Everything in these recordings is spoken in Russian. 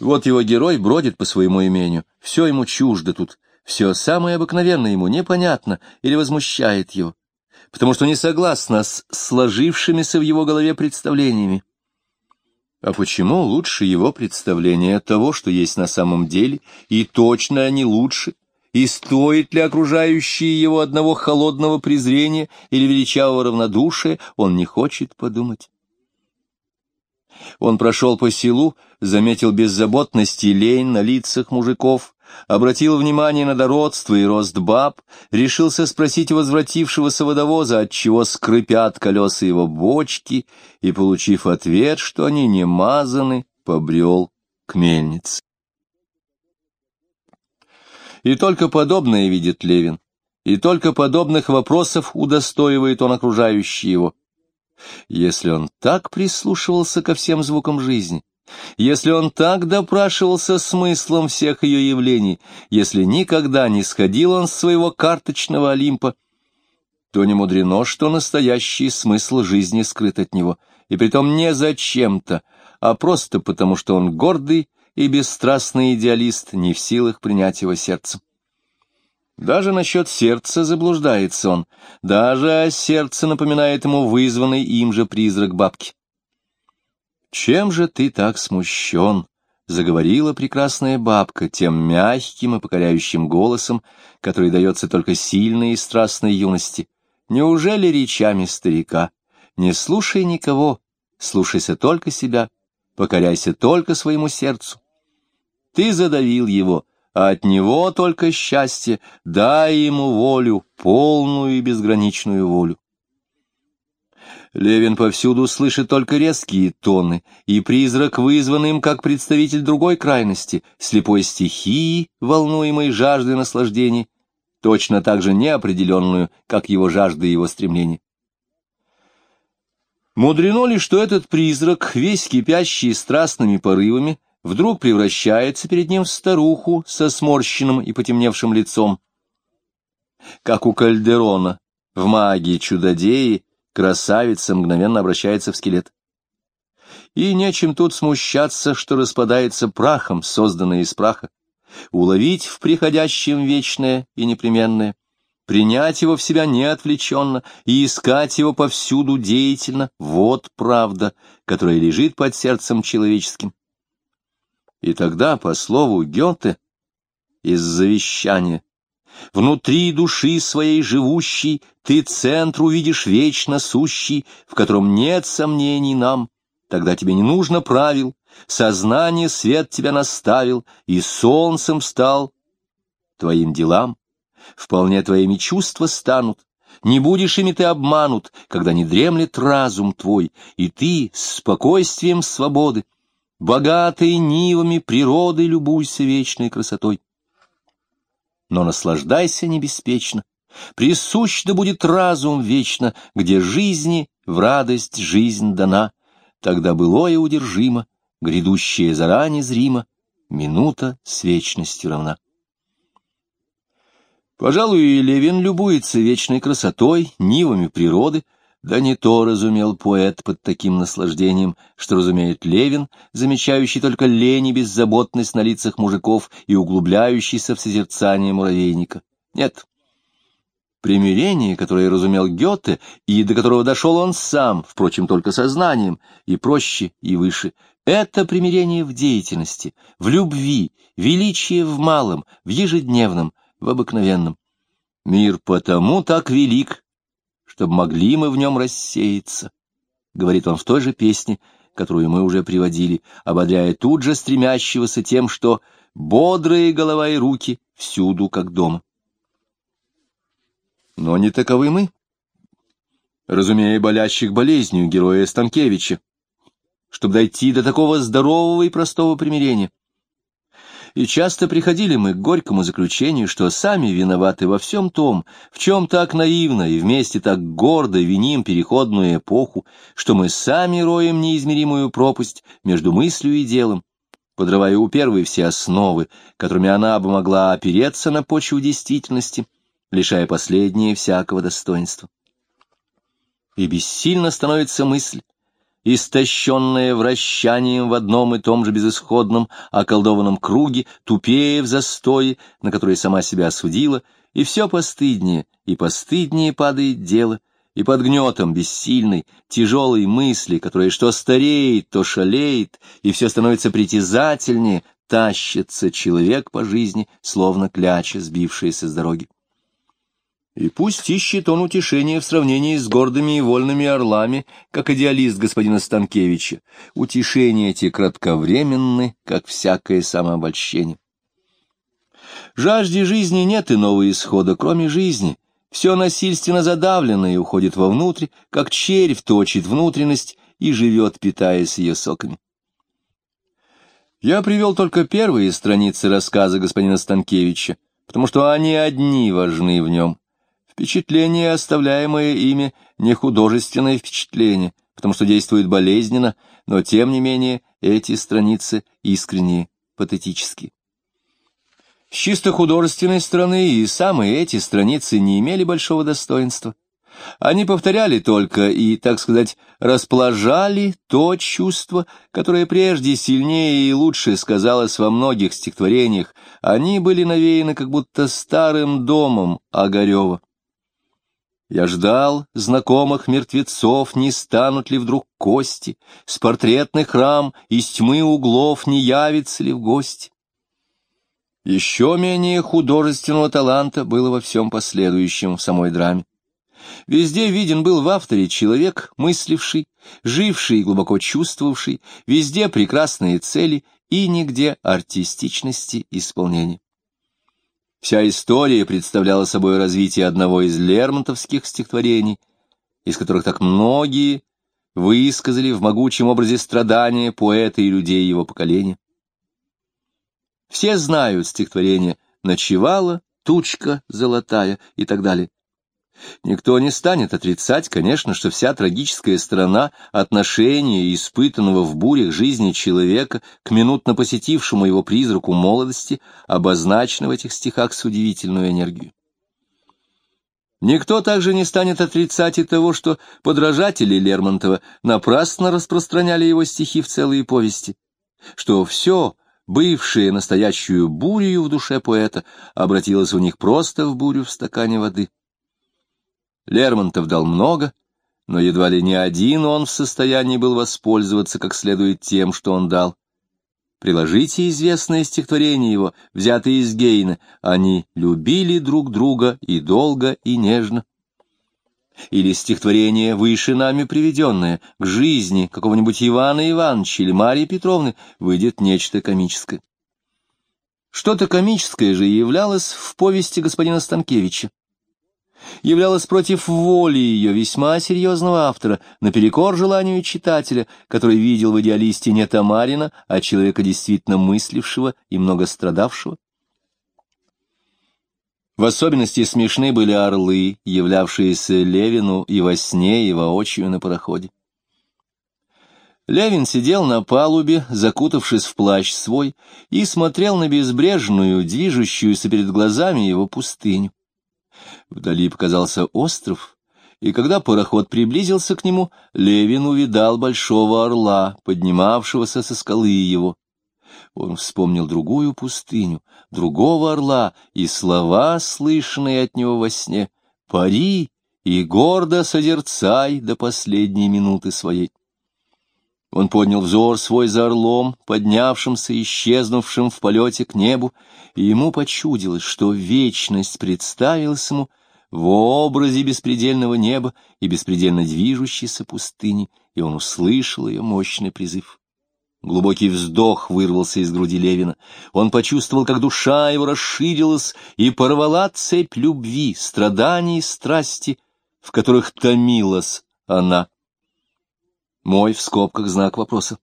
Вот его герой бродит по своему имению, все ему чуждо тут, все самое обыкновенное ему непонятно или возмущает его, потому что не согласно с сложившимися в его голове представлениями. А почему лучше его представление того, что есть на самом деле, и точно они лучше, и стоит ли окружающие его одного холодного презрения или величавого равнодушия, он не хочет подумать. Он прошел по селу, заметил беззаботность и лень на лицах мужиков, обратил внимание на дородство и рост баб, решился спросить возвратившегося водовоза, отчего скрипят колеса его бочки, и, получив ответ, что они не мазаны, побрел к мельнице. И только подобное видит Левин, и только подобных вопросов удостоивает он окружающий его. Если он так прислушивался ко всем звукам жизни, если он так допрашивался смыслом всех ее явлений, если никогда не сходил он с своего карточного Олимпа, то не мудрено, что настоящий смысл жизни скрыт от него, и притом не зачем-то, а просто потому, что он гордый и бесстрастный идеалист, не в силах принять его сердцем. Даже насчет сердца заблуждается он, даже о сердце напоминает ему вызванный им же призрак бабки. «Чем же ты так смущен?» — заговорила прекрасная бабка тем мягким и покоряющим голосом, который дается только сильной и страстной юности. «Неужели речами старика? Не слушай никого, слушайся только себя, покоряйся только своему сердцу. Ты задавил его, а от него только счастье, дай ему волю, полную и безграничную волю. Левин повсюду слышит только резкие тоны, и призрак, вызванный им как представитель другой крайности, слепой стихии, волнуемой жаждой наслаждений, точно так же неопределенную, как его жажда и его стремление. Мудрено ли, что этот призрак, весь кипящий страстными порывами, вдруг превращается перед ним в старуху со сморщенным и потемневшим лицом. Как у Кальдерона в магии чудодеи красавица мгновенно обращается в скелет. И нечем тут смущаться, что распадается прахом, созданное из праха, уловить в приходящем вечное и непременное, принять его в себя неотвлеченно и искать его повсюду деятельно — вот правда, которая лежит под сердцем человеческим. И тогда, по слову Гёте, из завещания, внутри души своей живущей ты центр увидишь вечно сущий, в котором нет сомнений нам, тогда тебе не нужно правил, сознание свет тебя наставил, и солнцем стал твоим делам, вполне твоими чувства станут, не будешь ими ты обманут, когда не дремлет разум твой, и ты с спокойствием свободы богатой нивами природы любуйся вечной красотой. Но наслаждайся небеспечно, присущ да будет разум вечно, где жизни в радость жизнь дана, тогда былое удержимо, грядущее заранее зримо, минута с вечностью равна. Пожалуй, Левин любуется вечной красотой, нивами природы, да не то разумел поэт под таким наслаждением, что разумеет Левин, замечающий только лень и беззаботность на лицах мужиков и углубляющийся в созерцание муравейника. Нет. Примирение, которое разумел Гёте, и до которого дошел он сам, впрочем, только сознанием, и проще, и выше, это примирение в деятельности, в любви, величие в малом, в ежедневном, в обыкновенном. Мир потому так велик, чтобы могли мы в нем рассеяться, — говорит он в той же песне, которую мы уже приводили, ободряя тут же стремящегося тем, что бодрые голова и руки всюду как дома. Но не таковы мы, разумея болящих болезнью героя Станкевича, чтобы дойти до такого здорового и простого примирения и часто приходили мы к горькому заключению, что сами виноваты во всем том, в чем так наивно и вместе так гордо виним переходную эпоху, что мы сами роем неизмеримую пропасть между мыслью и делом, подрывая у первой все основы, которыми она бы могла опереться на почву действительности, лишая последнее всякого достоинства. И бессильно становится мысль, истощенная вращанием в одном и том же безысходном околдованном круге, тупее в застое, на который сама себя осудила, и все постыднее и постыднее падает дело, и под гнетом бессильной, тяжелой мысли, которая что стареет, то шалеет, и все становится притязательнее, тащится человек по жизни, словно кляча, сбившаяся с дороги. И пусть ищет он утешение в сравнении с гордыми и вольными орлами, как идеалист господина Станкевича, утешения эти кратковременны, как всякое самообольщение. Жажде жизни нет иного исхода, кроме жизни. Все насильственно задавленное уходит вовнутрь, как червь точит внутренность и живет, питаясь ее соками. Я привел только первые страницы рассказа господина Станкевича, потому что они одни важны в нем. Впечатление, оставляемое ими, не художественное впечатление, потому что действует болезненно, но, тем не менее, эти страницы искренние, патетические. С чисто художественной стороны и самые эти страницы не имели большого достоинства. Они повторяли только и, так сказать, расположали то чувство, которое прежде сильнее и лучше сказалось во многих стихотворениях. Они были навеяны как будто старым домом Огарева. Я ждал знакомых мертвецов, не станут ли вдруг кости, с портретных рам из тьмы углов не явится ли в гости. Еще менее художественного таланта было во всем последующем в самой драме. Везде виден был в авторе человек, мысливший, живший и глубоко чувствовавший, везде прекрасные цели и нигде артистичности исполнения. Вся история представляла собой развитие одного из лермонтовских стихотворений, из которых так многие высказали в могучем образе страдания поэта и людей его поколения. Все знают стихотворение «Ночевала тучка золотая» и так далее. Никто не станет отрицать, конечно, что вся трагическая сторона отношения, испытанного в бурях жизни человека к минутно посетившему его призраку молодости, обозначена в этих стихах с удивительной энергией. Никто также не станет отрицать и того, что подражатели Лермонтова напрасно распространяли его стихи в целые повести, что все, бывшее настоящую бурю в душе поэта, обратилось у них просто в бурю в стакане воды. Лермонтов дал много, но едва ли не один он в состоянии был воспользоваться как следует тем, что он дал. Приложите известное стихотворение его, взятое из Гейна. Они любили друг друга и долго, и нежно. Или стихотворение, выше нами приведенное, к жизни какого-нибудь Ивана Ивановича или Марии Петровны, выйдет нечто комическое. Что-то комическое же являлось в повести господина Станкевича являлась против воли ее весьма серьезного автора, наперекор желанию читателя, который видел в идеалисте не Тамарина, а человека действительно мыслившего и много страдавшего. В особенности смешны были орлы, являвшиеся Левину и во сне, и воочию на пароходе. Левин сидел на палубе, закутавшись в плащ свой, и смотрел на безбрежную, движущуюся перед глазами его пустыню. Вдали показался остров, и когда пароход приблизился к нему, Левин увидал большого орла, поднимавшегося со скалы его. Он вспомнил другую пустыню, другого орла и слова, слышанные от него во сне. «Пари и гордо созерцай до последней минуты своей». Он поднял взор свой за орлом, поднявшимся и исчезнувшим в полете к небу, и ему почудилось, что вечность представилась ему в образе беспредельного неба и беспредельно движущейся пустыни, и он услышал ее мощный призыв. Глубокий вздох вырвался из груди Левина. Он почувствовал, как душа его расширилась и порвала цепь любви, страданий и страсти, в которых томилась она. Мой в скобках знак вопроса.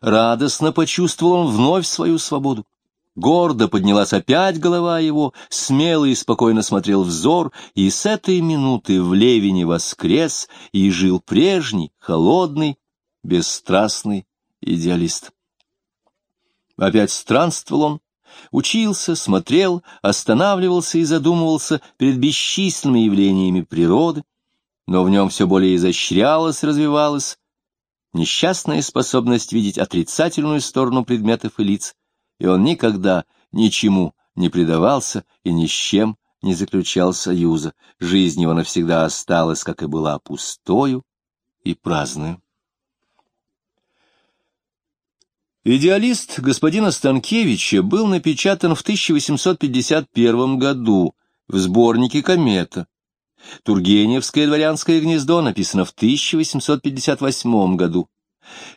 Радостно почувствовал он вновь свою свободу. Гордо поднялась опять голова его, смело и спокойно смотрел взор, и с этой минуты в Левине воскрес и жил прежний, холодный, бесстрастный идеалист. Опять странствовал он, учился, смотрел, останавливался и задумывался перед бесчисленными явлениями природы, но в нем все более изощрялось, развивалось несчастная способность видеть отрицательную сторону предметов и лиц, и он никогда ничему не предавался и ни с чем не заключал союза. Жизнь его навсегда осталась, как и была, пустою и праздную. Идеалист господина Станкевича был напечатан в 1851 году в сборнике «Комета». Тургеневское дворянское гнездо написано в 1858 году.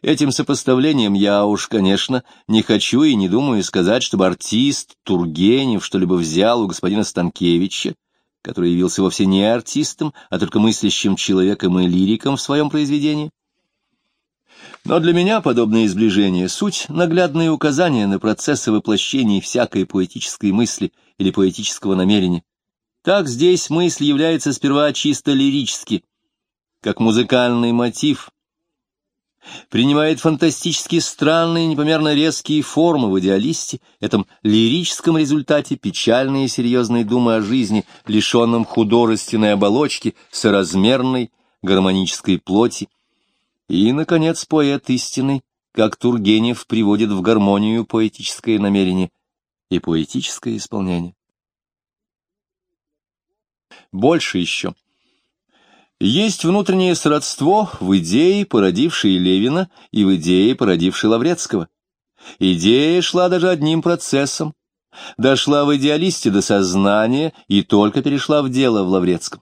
Этим сопоставлением я уж, конечно, не хочу и не думаю сказать, чтобы артист Тургенев что-либо взял у господина Станкевича, который явился вовсе не артистом, а только мыслящим человеком и лириком в своем произведении. Но для меня подобное изближение — суть наглядные указания на процессы воплощения всякой поэтической мысли или поэтического намерения. Так здесь мысль является сперва чисто лирически, как музыкальный мотив, принимает фантастически странные, непомерно резкие формы в идеалисте, этом лирическом результате печальные и серьезные думы о жизни, лишенном художественной оболочки, соразмерной гармонической плоти. И, наконец, поэт истины, как Тургенев приводит в гармонию поэтическое намерение и поэтическое исполнение. Больше еще. Есть внутреннее сродство в идее, породившей Левина, и в идее, породившей Лаврецкого. Идея шла даже одним процессом, дошла в идеалисте до сознания и только перешла в дело в Лаврецком.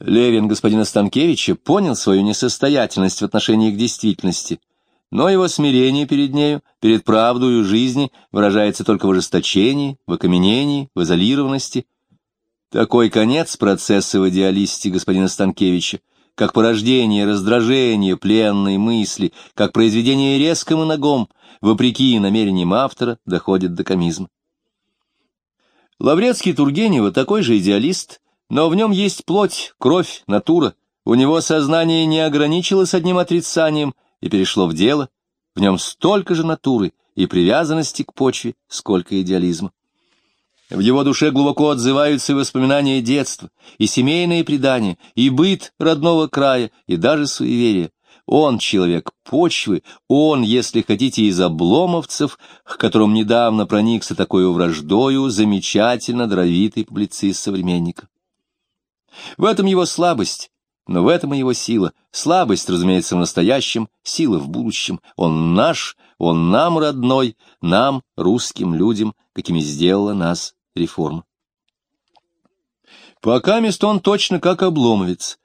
Левин господина Станкевича понял свою несостоятельность в отношении к действительности, но его смирение перед нею, перед правдою жизни выражается только в ожесточении, в окаменении, в изолированности, такой конец процесса в идеалисте господина Станкевича, как порождение раздражения пленной мысли, как произведение резким и ногом, вопреки намерениям автора, доходит до комизма. Лаврецкий Тургенева такой же идеалист, но в нем есть плоть, кровь, натура. У него сознание не ограничилось одним отрицанием и перешло в дело. В нем столько же натуры и привязанности к почве, сколько идеализма. В его душе глубоко отзываются воспоминания детства, и семейные предания, и быт родного края, и даже суеверия. Он человек почвы, он, если хотите, из обломовцев, к которым недавно проникся такой враждою замечательно дровитый публицист современника. В этом его слабость, но в этом и его сила. Слабость, разумеется, в настоящем, сила в будущем. Он наш, он нам родной, нам, русским людям, какими сделала нас реформа. Пока мест он точно как обломовец.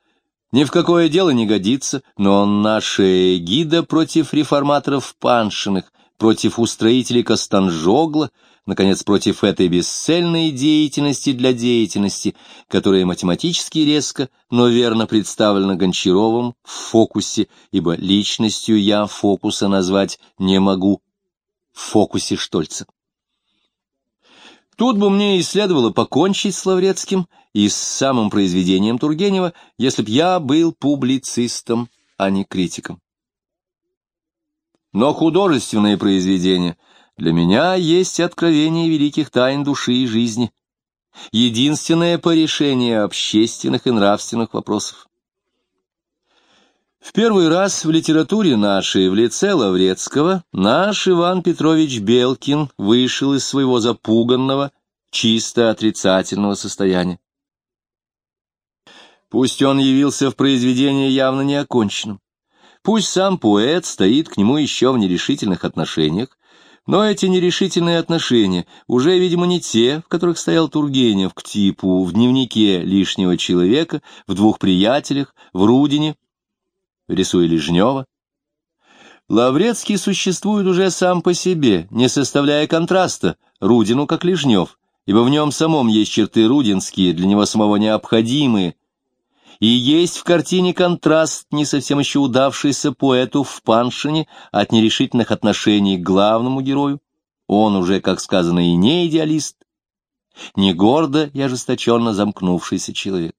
Ни в какое дело не годится, но он наша гида против реформаторов Паншиных, против устроителей Костанжогла, наконец, против этой бесцельной деятельности для деятельности, которая математически резко, но верно представлена Гончаровым в фокусе, ибо личностью я фокуса назвать не могу, в фокусе Штольца. Тут бы мне и следовало покончить с Лаврецким и с самым произведением Тургенева, если б я был публицистом, а не критиком. Но художественные произведения для меня есть откровение великих тайн души и жизни, единственное порешение общественных и нравственных вопросов. В первый раз в литературе нашей в лице Лаврецкого наш Иван Петрович Белкин вышел из своего запуганного, чисто отрицательного состояния. Пусть он явился в произведении явно неоконченным, пусть сам поэт стоит к нему еще в нерешительных отношениях, но эти нерешительные отношения уже, видимо, не те, в которых стоял Тургенев к типу в дневнике лишнего человека, в двух приятелях, в Рудине, рисуя Лежнева. Лаврецкий существует уже сам по себе, не составляя контраста Рудину как Лежнев, ибо в нем самом есть черты рудинские, для него самого необходимые, и есть в картине контраст, не совсем еще удавшийся поэту в Паншине от нерешительных отношений к главному герою. Он уже, как сказано, и не идеалист, не гордо и ожесточенно замкнувшийся человек.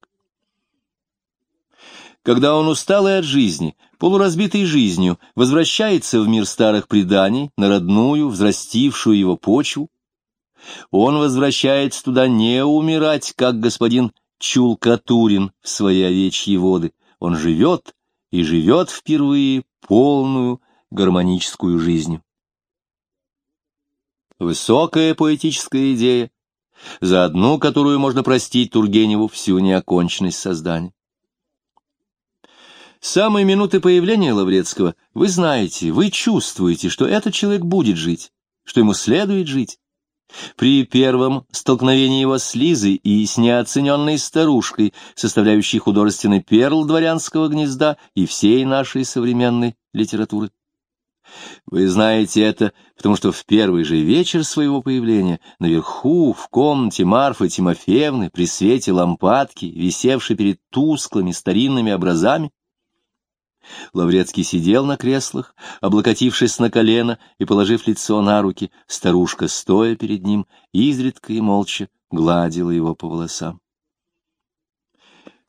Когда он усталый от жизни, полуразбитой жизнью, возвращается в мир старых преданий, на родную, взрастившую его почву, он возвращается туда не умирать, как господин Чулкатурин в свои овечьи воды. Он живет и живет впервые полную гармоническую жизнь. Высокая поэтическая идея, за одну которую можно простить Тургеневу всю неоконченность создания. С самой минуты появления Лаврецкого вы знаете, вы чувствуете, что этот человек будет жить, что ему следует жить. При первом столкновении его с Лизой и с неоцененной старушкой, составляющей художественный перл дворянского гнезда и всей нашей современной литературы. Вы знаете это, потому что в первый же вечер своего появления наверху, в комнате Марфы Тимофеевны, при свете лампадки, висевшей перед тусклыми старинными образами, Лаврецкий сидел на креслах, облокотившись на колено и положив лицо на руки, старушка, стоя перед ним, изредка и молча гладила его по волосам.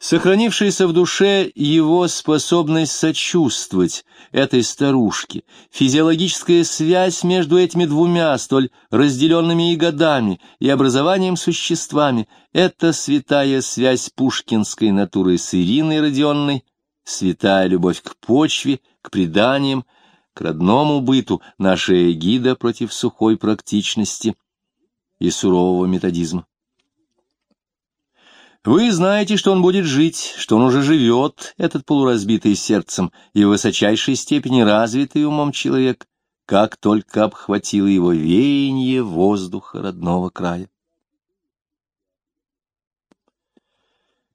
Сохранившаяся в душе его способность сочувствовать этой старушке, физиологическая связь между этими двумя столь разделенными и годами, и образованием существами, это святая связь пушкинской натуры с Ириной Родионной, святая любовь к почве, к преданиям, к родному быту, наша эгида против сухой практичности и сурового методизма. Вы знаете, что он будет жить, что он уже живет, этот полуразбитый сердцем и в высочайшей степени развитый умом человек, как только обхватило его веяние воздуха родного края.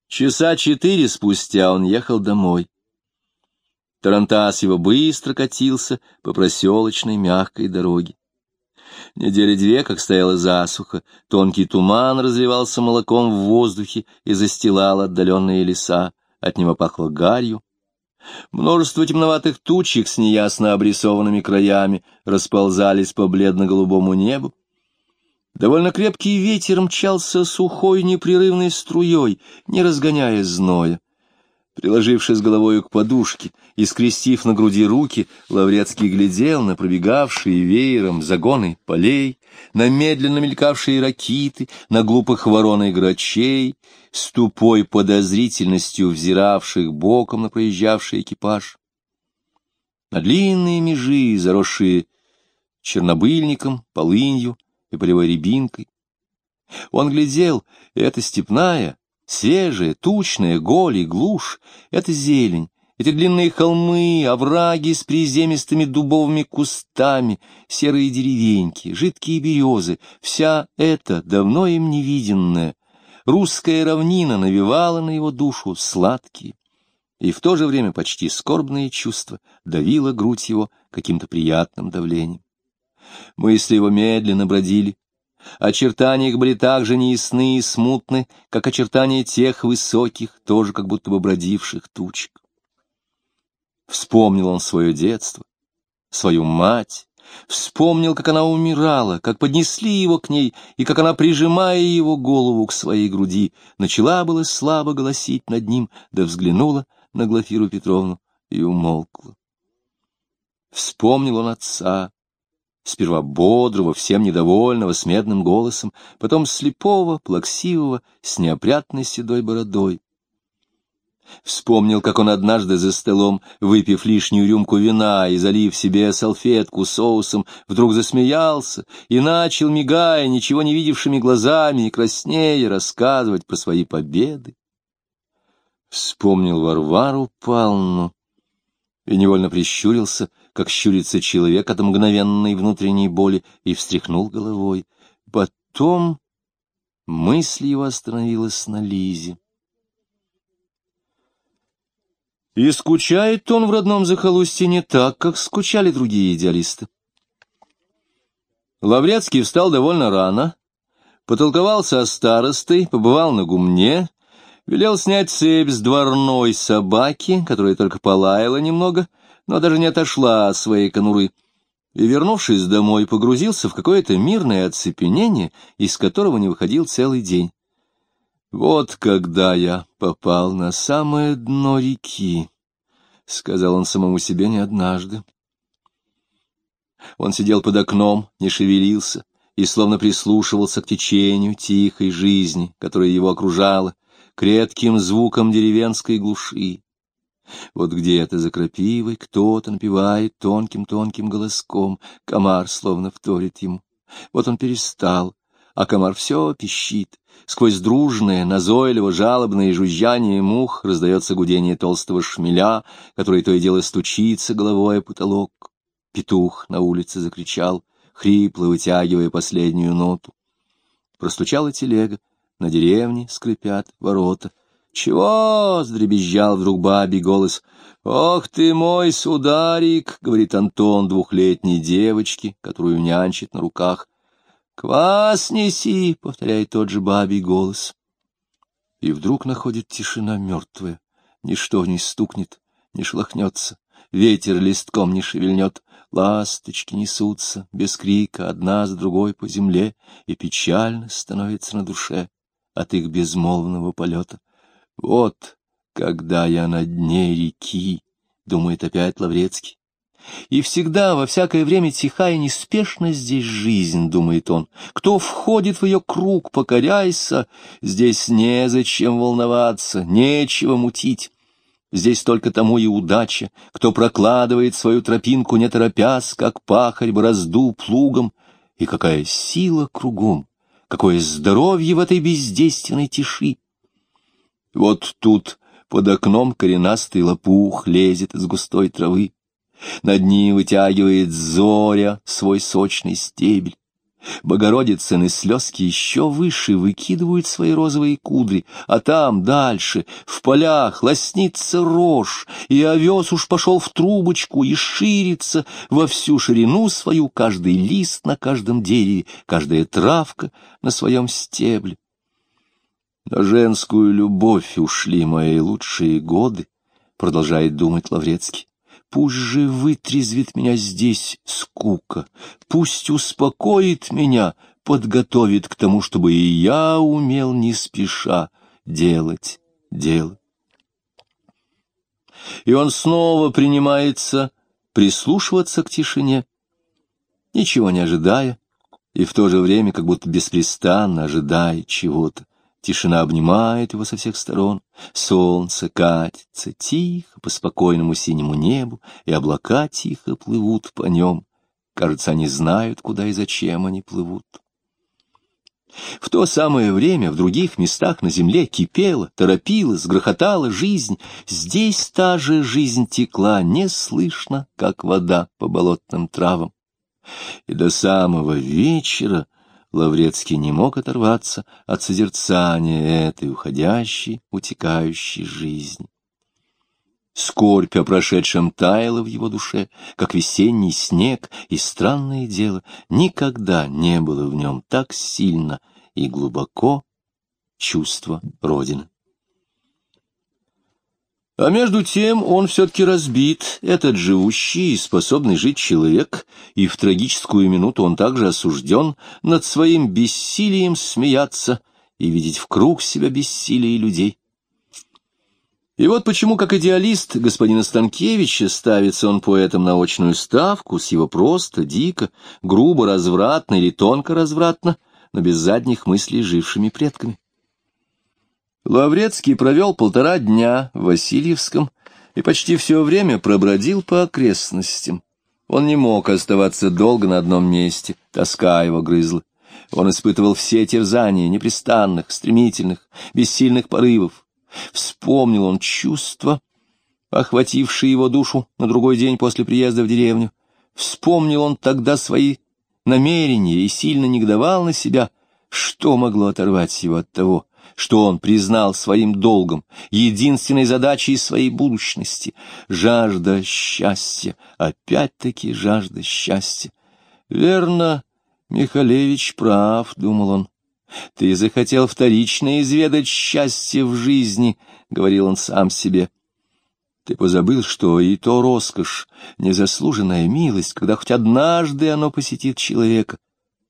Часа четыре спустя он ехал домой. Тарантас его быстро катился по проселочной мягкой дороге. Недели две, как стояла засуха, тонкий туман разливался молоком в воздухе и застилал отдаленные леса, от него пахло гарью. Множество темноватых тучек с неясно обрисованными краями расползались по бледно-голубому небу. Довольно крепкий ветер мчался сухой непрерывной струей, не разгоняя зноя. Приложившись головою к подушке и скрестив на груди руки, Лаврецкий глядел на пробегавшие веером загоны полей, на медленно мелькавшие ракиты, на глупых ворон и грачей, с тупой подозрительностью взиравших боком на проезжавший экипаж. На длинные межи, заросшие чернобыльником, полынью и полевой рябинкой. Он глядел, и эта степная, Свежая, тучная, голь и глушь — это зелень, эти длинные холмы, овраги с приземистыми дубовыми кустами, серые деревеньки, жидкие березы — вся эта, давно им невиденная, русская равнина навевала на его душу сладкие и в то же время почти скорбные чувства, давила грудь его каким-то приятным давлением. Мысли его медленно бродили Очертания их были так же неясны и смутны, как очертания тех высоких, тоже как будто бы бродивших тучек. Вспомнил он свое детство, свою мать, вспомнил, как она умирала, как поднесли его к ней, и как она, прижимая его голову к своей груди, начала было слабо голосить над ним, да взглянула на Глафиру Петровну и умолкла. Вспомнил он отца, сперва бодрого, всем недовольного, с медным голосом, потом слепого, плаксивого, с неопрятной седой бородой. Вспомнил, как он однажды за столом, выпив лишнюю рюмку вина и залив себе салфетку соусом, вдруг засмеялся и начал, мигая, ничего не видевшими глазами и краснея, рассказывать про свои победы. Вспомнил Варвару Павловну и невольно прищурился, как щурится человек от мгновенной внутренней боли, и встряхнул головой. Потом мысль его остановилась на Лизе. И скучает он в родном захолустье не так, как скучали другие идеалисты. Лаврецкий встал довольно рано, потолковался о старостой, побывал на гумне, велел снять цепь с дворной собаки, которая только полаяла немного, но даже не отошла от своей конуры, и, вернувшись домой, погрузился в какое-то мирное оцепенение, из которого не выходил целый день. «Вот когда я попал на самое дно реки», — сказал он самому себе не однажды. Он сидел под окном, не шевелился и словно прислушивался к течению тихой жизни, которая его окружала, к редким звукам деревенской глуши. Вот где-то за крапивой кто-то напевает тонким-тонким голоском, комар словно вторит ему. Вот он перестал, а комар все пищит. Сквозь дружное, назойливо жалобное жужжание мух раздается гудение толстого шмеля, который то и дело стучится головой о потолок. Петух на улице закричал, хрипло вытягивая последнюю ноту. Простучала телега, на деревне скрипят ворота. «Чего?» — сдребезжал вдруг бабий голос. «Ох ты мой сударик!» — говорит Антон двухлетней девочке, которую нянчит на руках. «Квас неси!» — повторяет тот же бабий голос. И вдруг находит тишина мертвая. Ничто не стукнет, не шлахнется, ветер листком не шевельнет, ласточки несутся без крика одна за другой по земле, и печально становится на душе от их безмолвного полета. Вот когда я на дне реки, — думает опять Лаврецкий. И всегда, во всякое время тиха и неспешна здесь жизнь, — думает он. Кто входит в ее круг, покоряйся, здесь незачем волноваться, нечего мутить. Здесь только тому и удача, кто прокладывает свою тропинку, не торопясь, как пахарь борозду плугом. И какая сила кругом, какое здоровье в этой бездейственной тиши. Вот тут под окном коренастый лопух лезет из густой травы. Над ним вытягивает зоря свой сочный стебель. Богородицыны слезки еще выше выкидывают свои розовые кудри, а там дальше, в полях, лоснится рожь, и овес уж пошел в трубочку и ширится во всю ширину свою каждый лист на каждом дереве, каждая травка на своем стебле. На женскую любовь ушли мои лучшие годы, продолжает думать Лаврецкий. Пусть же вытрезвит меня здесь скука, пусть успокоит меня, подготовит к тому, чтобы и я умел не спеша делать дело. И он снова принимается прислушиваться к тишине, ничего не ожидая, и в то же время как будто беспрестанно ожидая чего-то. Тишина обнимает его со всех сторон, солнце катится тихо по спокойному синему небу, и облака тихо плывут по нем. Кажется, они знают, куда и зачем они плывут. В то самое время в других местах на земле кипела, торопилась, грохотала жизнь. Здесь та же жизнь текла неслышно, как вода по болотным травам. И до самого вечера Лаврецкий не мог оторваться от созерцания этой уходящей, утекающей жизни. Скорбь о прошедшем таяла в его душе, как весенний снег, и странное дело, никогда не было в нем так сильно и глубоко чувство Родины. А между тем он все-таки разбит, этот живущий и способный жить человек, и в трагическую минуту он также осужден над своим бессилием смеяться и видеть в круг себя бессилие людей. И вот почему, как идеалист господина Станкевича, ставится он поэтом на очную ставку с его просто, дико, грубо развратно или тонко развратно, но без задних мыслей жившими предками. Лаврецкий провел полтора дня в Васильевском и почти все время пробродил по окрестностям. Он не мог оставаться долго на одном месте, тоска его грызла. Он испытывал все терзания непрестанных, стремительных, бессильных порывов. Вспомнил он чувства, охватившие его душу на другой день после приезда в деревню. Вспомнил он тогда свои намерения и сильно негодовал на себя, что могло оторвать его от того, что он признал своим долгом, единственной задачей своей будущности — жажда счастья, опять-таки жажда счастья. Верно, Михалевич прав, — думал он. Ты захотел вторично изведать счастье в жизни, — говорил он сам себе. Ты позабыл, что и то роскошь, незаслуженная милость, когда хоть однажды оно посетит человека.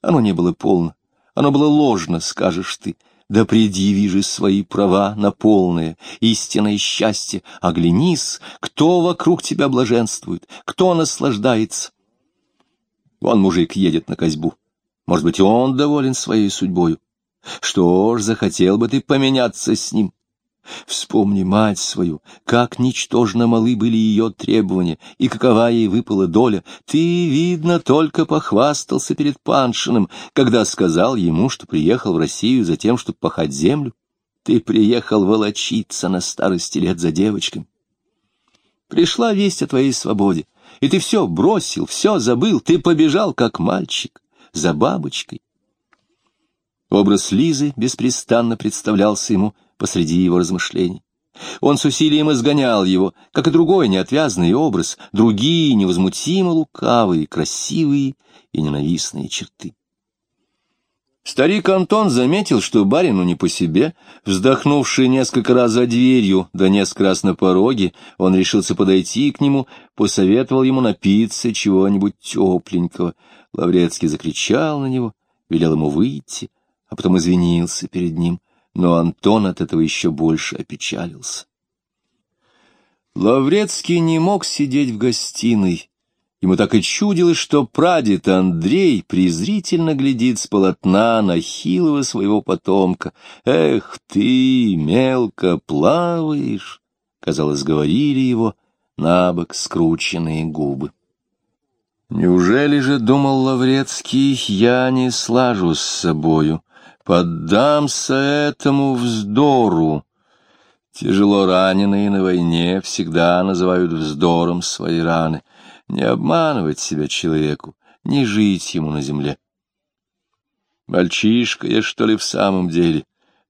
Оно не было полно, оно было ложно, скажешь ты, да предъяви же свои права на полное, истинное счастье. Оглянись, кто вокруг тебя блаженствует, кто наслаждается. Вон мужик едет на козьбу. Может быть, он доволен своей судьбою. Что ж, захотел бы ты поменяться с ним. Вспомни мать свою, как ничтожно малы были ее требования, и какова ей выпала доля. Ты, видно, только похвастался перед Паншиным, когда сказал ему, что приехал в Россию за тем, чтобы пахать землю. Ты приехал волочиться на старости лет за девочками. Пришла весть о твоей свободе, и ты все бросил, все забыл, ты побежал, как мальчик, за бабочкой. Образ Лизы беспрестанно представлялся ему посреди его размышлений. Он с усилием изгонял его, как и другой неотвязный образ, другие невозмутимо лукавые, красивые и ненавистные черты. Старик Антон заметил, что барину не по себе, вздохнувший несколько раз за дверью, да несколько раз на пороге, он решился подойти к нему, посоветовал ему напиться чего-нибудь тепленького. Лаврецкий закричал на него, велел ему выйти, а потом извинился перед ним, но Антон от этого еще больше опечалился. Лаврецкий не мог сидеть в гостиной, Ему так и чудилось, что прадед Андрей презрительно глядит с полотна на хилого своего потомка. «Эх ты, мелко плаваешь!» — казалось, говорили его на бок скрученные губы. «Неужели же, — думал Лаврецкий, — я не слажу с собою, поддамся этому вздору?» Тяжело раненые на войне всегда называют вздором свои раны — не обманывать себя человеку, не жить ему на земле. Мальчишка я, что ли, в самом деле?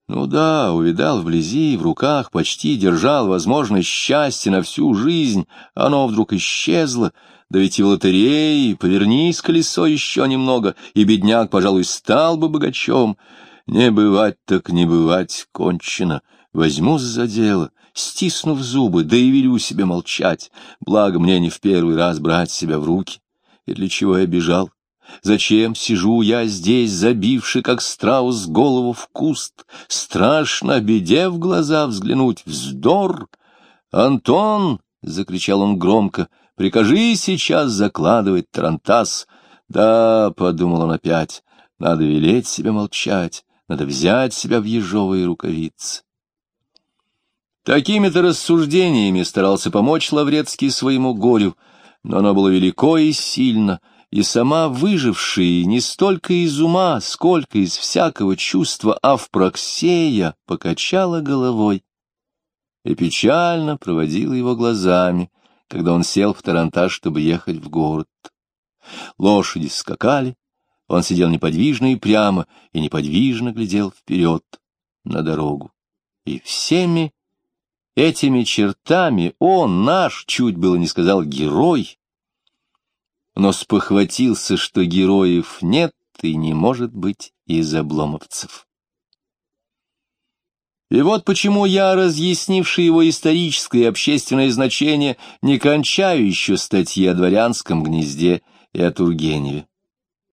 Ну да, увидал вблизи, в руках, почти держал возможность счастья на всю жизнь, оно вдруг исчезло, да ведь и в лотерее, повернись колесо еще немного, и бедняк, пожалуй, стал бы богачом. Не бывать так не бывать, кончено, возьмусь за дело, стиснув зубы, да и велю себе молчать, благо мне не в первый раз брать себя в руки. И для чего я бежал? Зачем сижу я здесь, забивший, как страус, голову в куст? Страшно беде в глаза взглянуть, вздор! Антон, — закричал он громко, — прикажи сейчас закладывать тарантас. Да, — подумал он опять, — надо велеть себе молчать, надо взять себя в ежовые рукавицы. Такими-то рассуждениями старался помочь Лаврецкий своему горю, но оно было велико и сильно, и сама выжившая не столько из ума, сколько из всякого чувства Авпроксея покачала головой и печально проводила его глазами, когда он сел в тарантаж, чтобы ехать в город. Лошади скакали, он сидел неподвижно и прямо, и неподвижно глядел вперед на дорогу. И всеми Этими чертами он, наш, чуть было не сказал герой, но спохватился, что героев нет и не может быть из обломовцев. И вот почему я, разъяснивший его историческое и общественное значение, не кончаю еще статьи о дворянском гнезде и о Тургеневе.